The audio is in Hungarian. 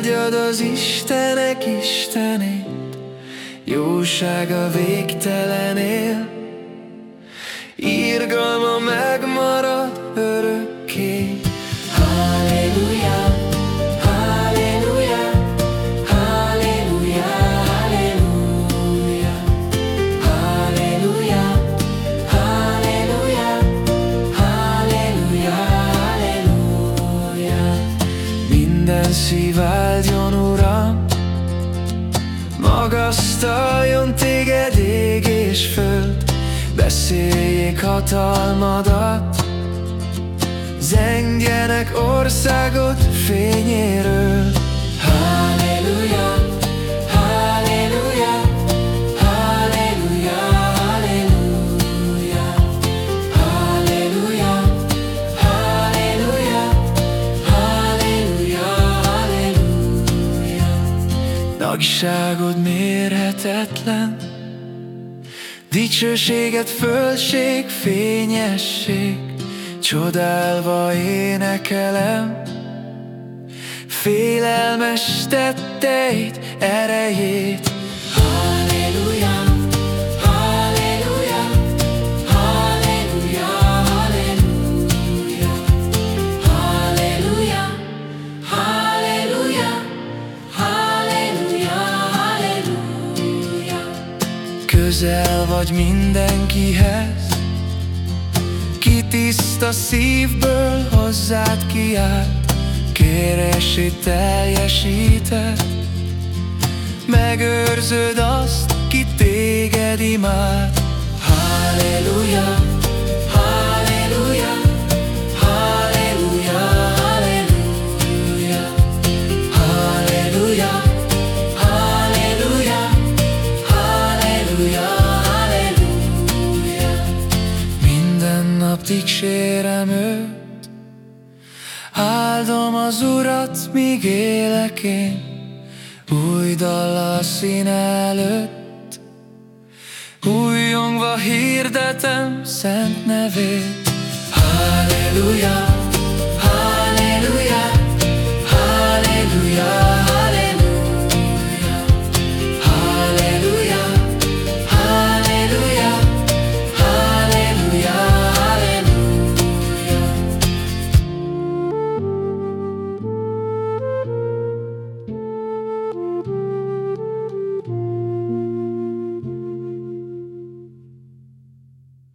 Áldjad az Istenek Istenét, jósága végtelen Minden szív áldjon, Uram, magasztaljon téged ég és föld, beszéljék hatalmadat, zengjenek országot fényéről. Nagyságod mérhetetlen, dicsőséget fölség, fényesség, csodálva énekelem. Félelmes tetteit, erejét, közel vagy mindenkihez, ki tiszta szívből hozzád kiáll, kérését teljesíted, megőrzöd azt, ki téged imád. Halleluja, nap dicsérem őt, áldom az Urat, míg élek én, új dallal szín előtt, újongva hirdetem szent nevét. Halleluja,